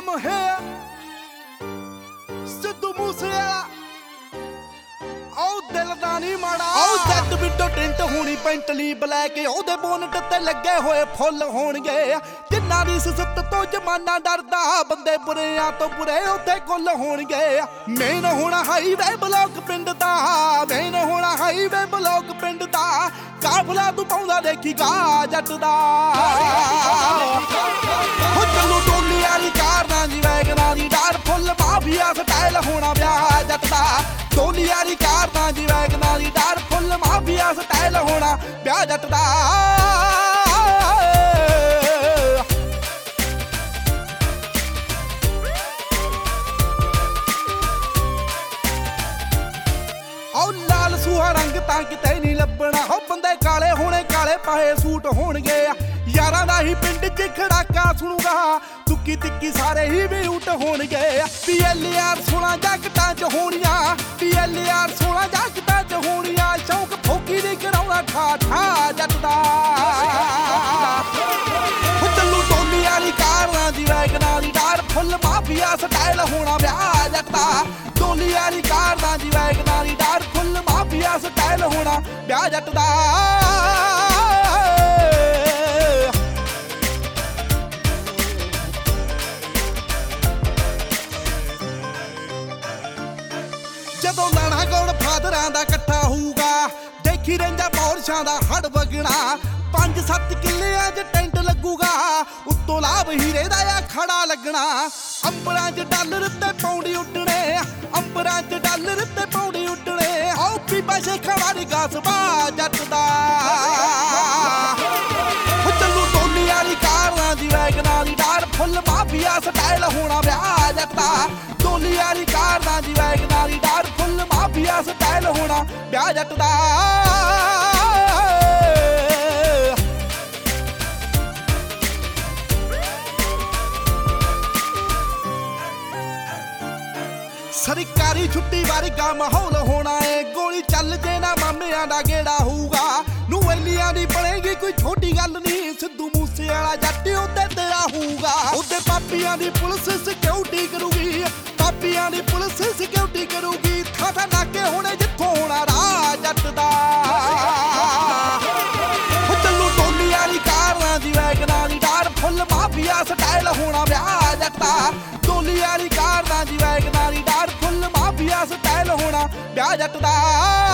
I'm here. Sidhu Moosewala. ਆਉ ਦਿਲ ਦਾ ਨਹੀਂ ਮਾੜਾ। ਆਉ ਜੱਟ ਬਿੱਟੋ ਟਿੰਟ ਹੋਣੀ ਪੈਂਟਲੀ ਬਲੈਕ ਉਹਦੇ ਬੋਨਟ ਤੇ ਲੱਗੇ ਹੋਏ ਫੁੱਲ ਹੋਣਗੇ। ਜਿੰਨਾ ਦੀ ਸਸਤ ਤੋਂ ਜਮਾਨਾ ਡਰਦਾ ਬੰਦੇ ਬੁਰਿਆਂ ਤੋਂ ਬੁਰੇ ਉੱਥੇ ਕੁੱਲ ਹੋਣਗੇ। ਮੇਨ ਹੋਣਾ ਹਾਈਵੇ ਬਲੌਕ ਪਿੰਡ ਦਾ ਮੇਨ ਹੋਣਾ ਹਾਈਵੇ ਬਲੌਕ ਪਿੰਡ ਦਾ। ਕਾਫਲਾ ਤੂੰ ਪਾਉਂਦਾ ਦੇਖੀਗਾ ਜੱਟ ਦਾ। ਹੋ ਚੱਲੂ ਟੋਲੀ ਵਾਲੀ ਕਾਰਾਂ ਵਿਆਹ ਜੱਟ ਦਾ ਉਹ ਲਾਲ ਸੂਹਾ ਰੰਗ ਤਾਂ ਕਿਤੇ ਨਹੀਂ ਲੱਭਣਾ। ਹੋ ਬੰਦੇ ਕਾਲੇ ਹੋਣੇ ਕਾਲੇ ਪਾਏ ਸੂਟ ਹੋਣਗੇ। ਯਾਰਾਂ ਦਾ ਹੀ ਪਿੰਡ 'ਚ ਖੜਾਕਾ ਸੁਣੂਗਾ। ਤੁੱਕੀ ਤਿੱਕੀ ਸਾਰੇ ਹੀ ਵੀ ਉਟ ਹੋਣਗੇ। ਪੀਐਲਆਰ 16 ਜੱਟਾਂ ਮਾਫੀਆ ਸਟਾਈਲ ਹੋਣਾ ਵਿਆਹ ਜੱਟਾ ਟੋਲੀ ਵਾਲੀ ਕਾਰਾਂ ਦੀ, ਵੈਗਨਾਂ ਦੀ ਡਾਰ। ਫੁੱਲ ਮਾਫੀਆ ਸਟਾਈਲ ਹੋਣਾ ਵਿਆਹ ਜੱਟ ਜਦੋਂ ਲਾਣਾ ਗੌੜ ਫਾਦਰਾਂ ਦਾ ਇਕੱਠਾ ਹੋਊਗਾ, ਦੇਖੀ ਰਹਿੰਦਾ ਪੌਰਸ਼ਾਂ ਦਾ ਹੜ ਵਗਣਾ। ਪੰਜ ਸੱਤ ਕਿੱਲਿਆਂ 'ਚ ਲੱਗਣਾ। ਅੰਬਰਾਂ 'ਚ ਡਾਲਰ ਤੇ ਪੌਂਡੀ ਉੱਡਣੇ। ਅੰਬਰਾਂ 'ਚ ਡਾਲਰ ਤੇ ਪੌਂਡੀ ਉੱਡਣੇ। ਆਓ ਪੀਪਾ ਸ਼ੇਖਾਂ ਵਾਲੀ ਗਾਸਬਾ ਜੱਟ ਦਾ। ਚੱਲੂ ਟੋਲੀ ਵਾਲੀ ਕਾਰਾਂ ਦੀ, ਵੈਗਨਾਂ ਦੀ ਡਾਰ ਫੁੱਲ ਮਾਫੀਆ ਸਟਾਈਲ ਹੋਣਾ ਵਿਆਹ ਜੱਟਾ ਟੋਲੀ ਵਾਲੀ ਕਾਰਾਂ ਦੀ, ਵੈਗਨਾਂ ਦੀ ਡਾਰ ਫੁੱਲ ਮਾਫੀਆ ਸਟਾਈਲ ਹੋਣਾ ਵਿਆਹ ਜੱਟ ਦਾ। ਸਰਕਾਰੀ ਛੁੱਟੀ ਵਰਗਾ ਮਾਹੌਲ ਹੋਣਾ ਏ। ਗੋਲੀ ਚੱਲ ਜੇ ਨਾ ਮਾਮਿਆਂ ਦਾ ਗੇੜਾ ਹੋਊਗਾ। ਨੂੰ ਐਲੀਆਂ ਦੀ ਬਣੇਗੀ ਕੋਈ ਛੋਟੀ ਗੱਲ ਨਹੀਂ ਸਿੱਧੂ ਮੂਸੇ ਵਾਲਾ ਜੱਟ ਉੱਤੇ ਤੇਰਾ ਹੋਊਗਾ ਉਹਦੇ ਪਾਪੀਆਂ ਦੀ ਪੁਲਿਸ ਸਿਕਿਉਰਿਟੀ ਕਰੂਗੀ। ਪਾਪੀਆਂ ਦੀ ਪੁਲਿਸ ਸਿਕਿਉਰਿਟੀ ਕਰੂਗੀ। ਥਾਂ ਥਾਂ ਨਾਕੇ ਹੋਣੇ ਜਿੱਥੋਂ ਹੋਣਾ ਰਾਹ ਜੱਟ ਦਾ। ਚੱਲੂ ਟੋਲੀ ਵਾਲੀ ਕਾਰਾਂ ਦੀ, ਵੈਗਨਾਂ ਦੀ ਡਾਰ। ਫੁੱਲ ਮਾਫੀਆ ਸਟਾਈਲ ਹੋਣਾ ਵਿਆਹ ਜੱਟਾ ਕਾਰਾਂ ਦੀ ਵੈਗਨਾਂ ਦੀ ਡਾਰ ਫੁੱਲ ਮਾਫੀਆ ਸਟਾਈਲ ਹੋਣਾ ਵਿਆਹ ਜੱਟ ਦਾ